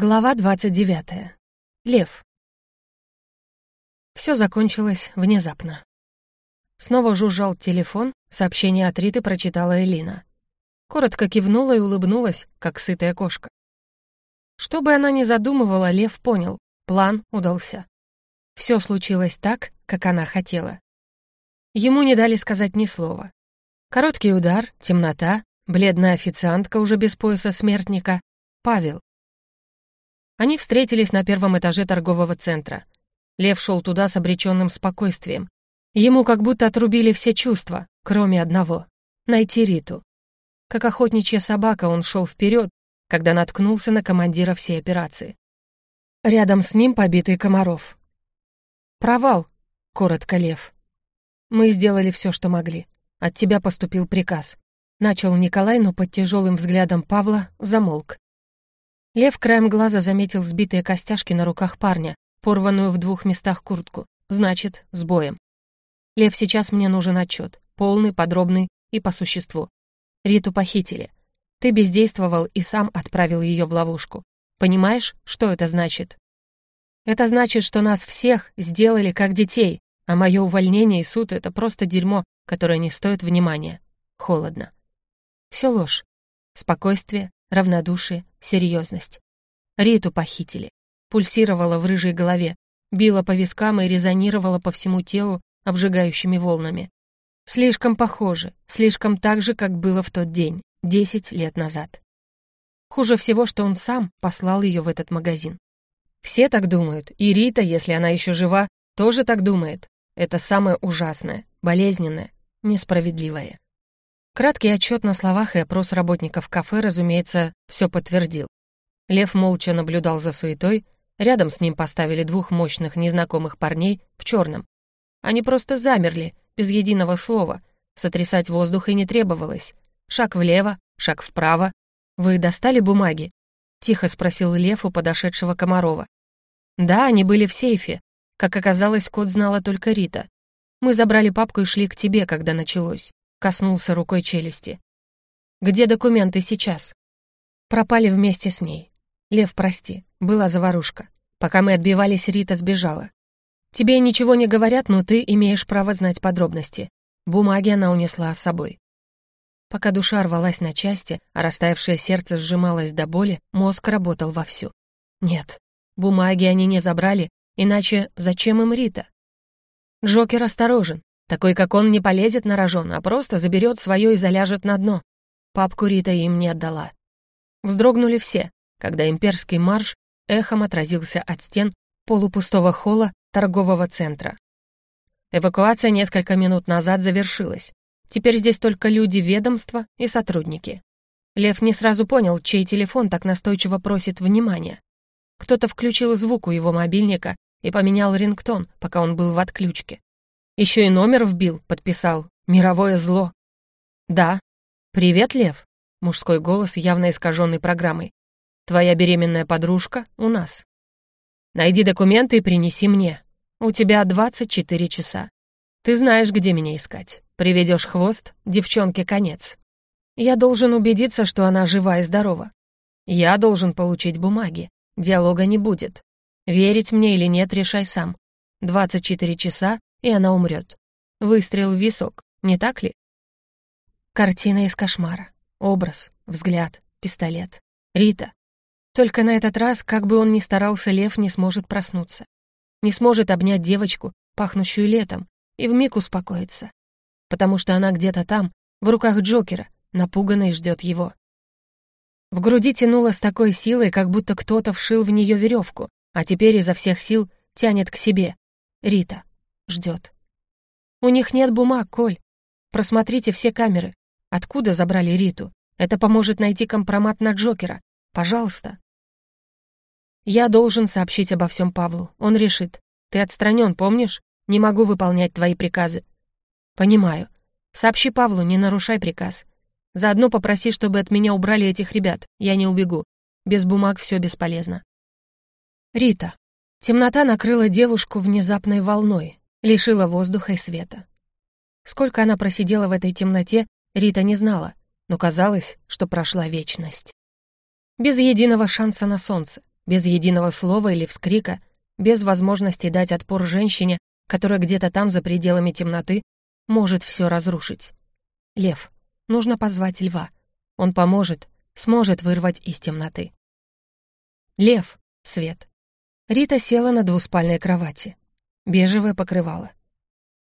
Глава 29. Лев. Все закончилось внезапно. Снова жужжал телефон, сообщение от Риты прочитала Элина. Коротко кивнула и улыбнулась, как сытая кошка. Что бы она ни задумывала, Лев понял, план удался. Все случилось так, как она хотела. Ему не дали сказать ни слова. Короткий удар, темнота, бледная официантка уже без пояса смертника, Павел. Они встретились на первом этаже торгового центра. Лев шел туда с обреченным спокойствием. Ему как будто отрубили все чувства, кроме одного — найти Риту. Как охотничья собака он шел вперед, когда наткнулся на командира всей операции. Рядом с ним побитый Комаров. «Провал», — коротко Лев. «Мы сделали все, что могли. От тебя поступил приказ». Начал Николай, но под тяжелым взглядом Павла замолк. Лев краем глаза заметил сбитые костяшки на руках парня, порванную в двух местах куртку. Значит, с боем. Лев, сейчас мне нужен отчет, полный, подробный и по существу. Риту похитили. Ты бездействовал и сам отправил ее в ловушку. Понимаешь, что это значит? Это значит, что нас всех сделали как детей, а мое увольнение и суд — это просто дерьмо, которое не стоит внимания. Холодно. Все ложь. Спокойствие, равнодушие, серьезность. Риту похитили. Пульсировала в рыжей голове, била по вискам и резонировала по всему телу обжигающими волнами. Слишком похоже, слишком так же, как было в тот день, десять лет назад. Хуже всего, что он сам послал ее в этот магазин. Все так думают, и Рита, если она еще жива, тоже так думает. Это самое ужасное, болезненное, несправедливое. Краткий отчет на словах и опрос работников кафе, разумеется, все подтвердил. Лев молча наблюдал за суетой, рядом с ним поставили двух мощных незнакомых парней в черном. Они просто замерли, без единого слова, сотрясать воздух и не требовалось. Шаг влево, шаг вправо. «Вы достали бумаги?» — тихо спросил Лев у подошедшего Комарова. «Да, они были в сейфе. Как оказалось, код знала только Рита. Мы забрали папку и шли к тебе, когда началось. Коснулся рукой челюсти. «Где документы сейчас?» Пропали вместе с ней. Лев, прости, была заварушка. Пока мы отбивались, Рита сбежала. Тебе ничего не говорят, но ты имеешь право знать подробности. Бумаги она унесла с собой. Пока душа рвалась на части, а растаявшее сердце сжималось до боли, мозг работал вовсю. Нет, бумаги они не забрали, иначе зачем им Рита? Джокер осторожен, такой, как он, не полезет на рожон, а просто заберет свое и заляжет на дно. Папку Рита им не отдала. Вздрогнули все, когда имперский марш эхом отразился от стен полупустого холла торгового центра. Эвакуация несколько минут назад завершилась. Теперь здесь только люди ведомства и сотрудники. Лев не сразу понял, чей телефон так настойчиво просит внимания. Кто-то включил звук у его мобильника и поменял рингтон, пока он был в отключке. Еще и номер вбил, подписал. Мировое зло. Да. Привет, Лев. Мужской голос, явно искаженный программой. Твоя беременная подружка у нас. Найди документы и принеси мне. У тебя 24 часа. Ты знаешь, где меня искать. Приведешь хвост, девчонке конец. Я должен убедиться, что она жива и здорова. Я должен получить бумаги. Диалога не будет. Верить мне или нет, решай сам. 24 часа и она умрет. Выстрел в висок, не так ли? Картина из кошмара. Образ, взгляд, пистолет. Рита. Только на этот раз, как бы он ни старался, лев не сможет проснуться. Не сможет обнять девочку, пахнущую летом, и вмиг успокоиться. Потому что она где-то там, в руках Джокера, напуганной ждет его. В груди тянуло с такой силой, как будто кто-то вшил в нее веревку, а теперь изо всех сил тянет к себе. Рита ждет. У них нет бумаг, Коль. Просмотрите все камеры. Откуда забрали Риту? Это поможет найти компромат на Джокера. Пожалуйста. Я должен сообщить обо всем Павлу. Он решит. Ты отстранен, помнишь? Не могу выполнять твои приказы. Понимаю. Сообщи Павлу, не нарушай приказ. Заодно попроси, чтобы от меня убрали этих ребят. Я не убегу. Без бумаг все бесполезно. Рита. Темнота накрыла девушку внезапной волной, лишила воздуха и света. Сколько она просидела в этой темноте, Рита не знала, но казалось, что прошла вечность. Без единого шанса на солнце, без единого слова или вскрика, без возможности дать отпор женщине, которая где-то там за пределами темноты может все разрушить. Лев. Нужно позвать льва. Он поможет, сможет вырвать из темноты. Лев. Свет. Рита села на двуспальной кровати. Бежевое покрывало.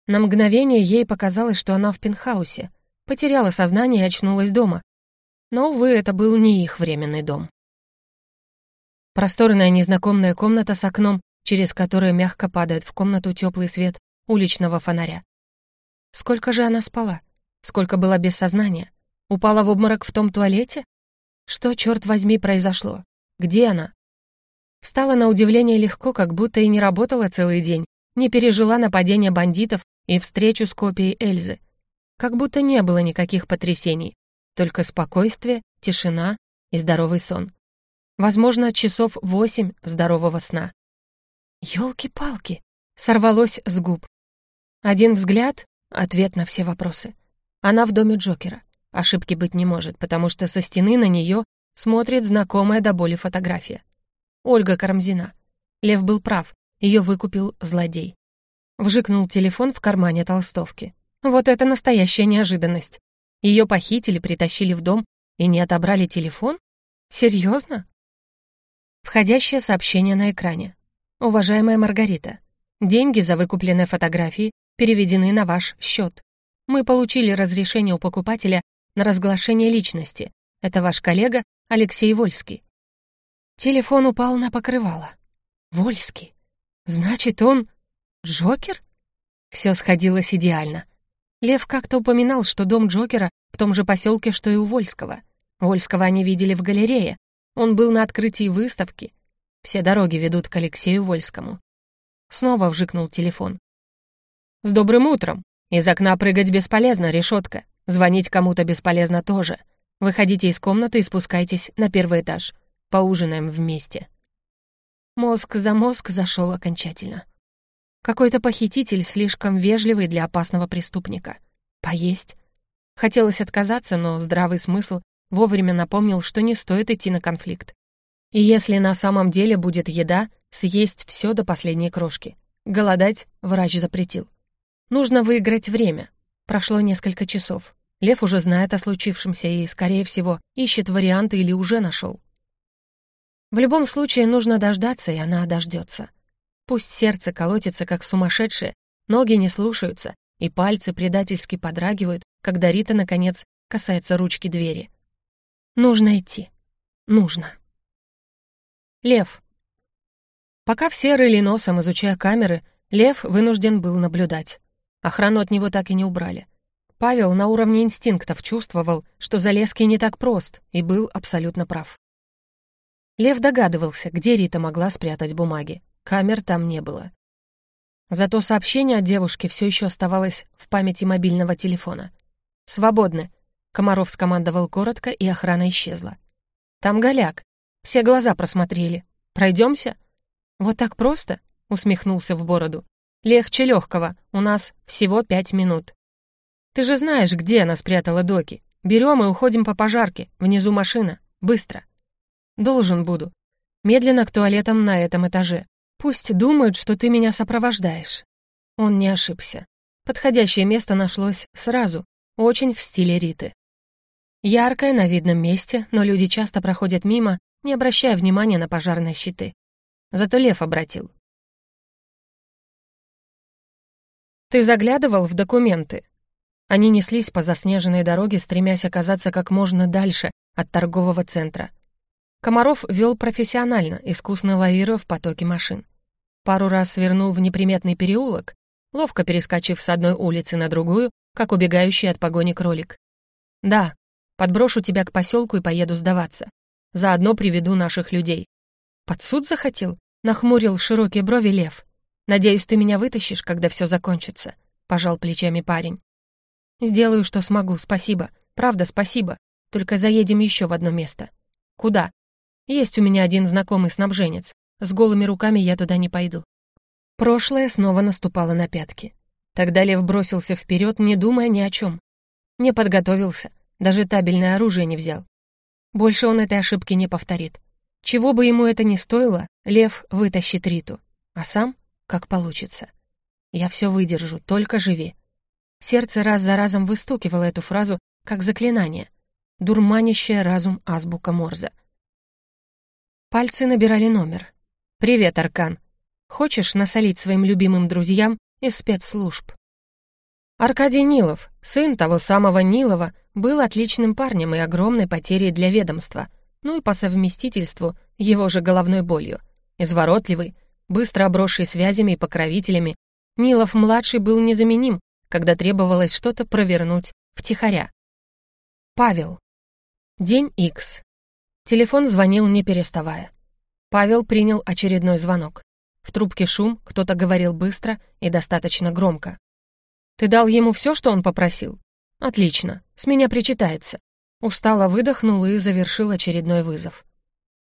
На мгновение ей показалось, что она в пентхаусе, потеряла сознание и очнулась дома. Но, увы, это был не их временный дом. Просторная незнакомая комната с окном, через которое мягко падает в комнату теплый свет уличного фонаря. Сколько же она спала? Сколько была без сознания? Упала в обморок в том туалете? Что, черт возьми, произошло? Где она? Встала на удивление легко, как будто и не работала целый день, не пережила нападение бандитов и встречу с копией Эльзы. Как будто не было никаких потрясений, только спокойствие, тишина и здоровый сон. Возможно, часов восемь здорового сна. «Елки-палки!» — сорвалось с губ. Один взгляд — ответ на все вопросы. Она в доме Джокера. Ошибки быть не может, потому что со стены на нее смотрит знакомая до боли фотография. Ольга Карамзина. Лев был прав, ее выкупил злодей. Вжикнул телефон в кармане толстовки. Вот это настоящая неожиданность. Ее похитили, притащили в дом и не отобрали телефон? Серьезно? Входящее сообщение на экране. «Уважаемая Маргарита, деньги за выкупленные фотографии переведены на ваш счет. Мы получили разрешение у покупателя на разглашение личности. Это ваш коллега Алексей Вольский. Телефон упал на покрывало. Вольский. Значит, он... Джокер? Все сходилось идеально. Лев как-то упоминал, что дом Джокера в том же поселке, что и у Вольского. Вольского они видели в галерее. Он был на открытии выставки. Все дороги ведут к Алексею Вольскому. Снова вжикнул телефон. «С добрым утром! Из окна прыгать бесполезно, решетка. Звонить кому-то бесполезно тоже. Выходите из комнаты и спускайтесь на первый этаж. Поужинаем вместе. Мозг за мозг зашел окончательно. Какой-то похититель слишком вежливый для опасного преступника. Поесть. Хотелось отказаться, но здравый смысл вовремя напомнил, что не стоит идти на конфликт. И если на самом деле будет еда, съесть все до последней крошки. Голодать врач запретил. Нужно выиграть время. Прошло несколько часов. Лев уже знает о случившемся и, скорее всего, ищет варианты или уже нашел. В любом случае нужно дождаться, и она дождется. Пусть сердце колотится, как сумасшедшее, ноги не слушаются, и пальцы предательски подрагивают, когда Рита, наконец, касается ручки двери. Нужно идти. Нужно. Лев. Пока все рыли носом, изучая камеры, Лев вынужден был наблюдать. Охрану от него так и не убрали. Павел на уровне инстинктов чувствовал, что Залеский не так прост, и был абсолютно прав. Лев догадывался, где Рита могла спрятать бумаги. Камер там не было. Зато сообщение от девушки все еще оставалось в памяти мобильного телефона. «Свободны», — Комаров скомандовал коротко, и охрана исчезла. «Там голяк. Все глаза просмотрели. Пройдемся?» «Вот так просто?» — усмехнулся в бороду. «Легче легкого. У нас всего пять минут». Ты же знаешь, где она спрятала доки. Берем и уходим по пожарке. Внизу машина. Быстро. Должен буду. Медленно к туалетам на этом этаже. Пусть думают, что ты меня сопровождаешь. Он не ошибся. Подходящее место нашлось сразу, очень в стиле Риты. Яркое, на видном месте, но люди часто проходят мимо, не обращая внимания на пожарные щиты. Зато Лев обратил. «Ты заглядывал в документы?» Они неслись по заснеженной дороге, стремясь оказаться как можно дальше от торгового центра. Комаров вел профессионально, искусно лавируя в потоке машин. Пару раз свернул в неприметный переулок, ловко перескочив с одной улицы на другую, как убегающий от погони кролик. «Да, подброшу тебя к поселку и поеду сдаваться. Заодно приведу наших людей». «Под суд захотел?» — нахмурил широкие брови лев. «Надеюсь, ты меня вытащишь, когда все закончится», — пожал плечами парень. «Сделаю, что смогу, спасибо. Правда, спасибо. Только заедем еще в одно место». «Куда?» «Есть у меня один знакомый снабженец. С голыми руками я туда не пойду». Прошлое снова наступало на пятки. Тогда Лев бросился вперед, не думая ни о чем. Не подготовился, даже табельное оружие не взял. Больше он этой ошибки не повторит. Чего бы ему это ни стоило, Лев вытащит Риту, а сам как получится. Я все выдержу, только живи. Сердце раз за разом выстукивало эту фразу как заклинание, дурманящая разум азбука Морзе. Пальцы набирали номер. «Привет, Аркан. Хочешь насолить своим любимым друзьям из спецслужб?» Аркадий Нилов, сын того самого Нилова, был отличным парнем и огромной потерей для ведомства, ну и по совместительству его же головной болью. Изворотливый, быстро обросший связями и покровителями, Нилов-младший был незаменим, когда требовалось что-то провернуть втихаря. Павел. День Икс. Телефон звонил не переставая. Павел принял очередной звонок. В трубке шум, кто-то говорил быстро и достаточно громко. «Ты дал ему все, что он попросил?» «Отлично, с меня причитается». Устало выдохнул и завершил очередной вызов.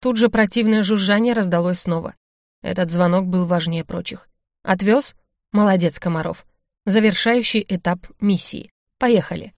Тут же противное жужжание раздалось снова. Этот звонок был важнее прочих. «Отвез? Молодец, Комаров. Завершающий этап миссии. Поехали».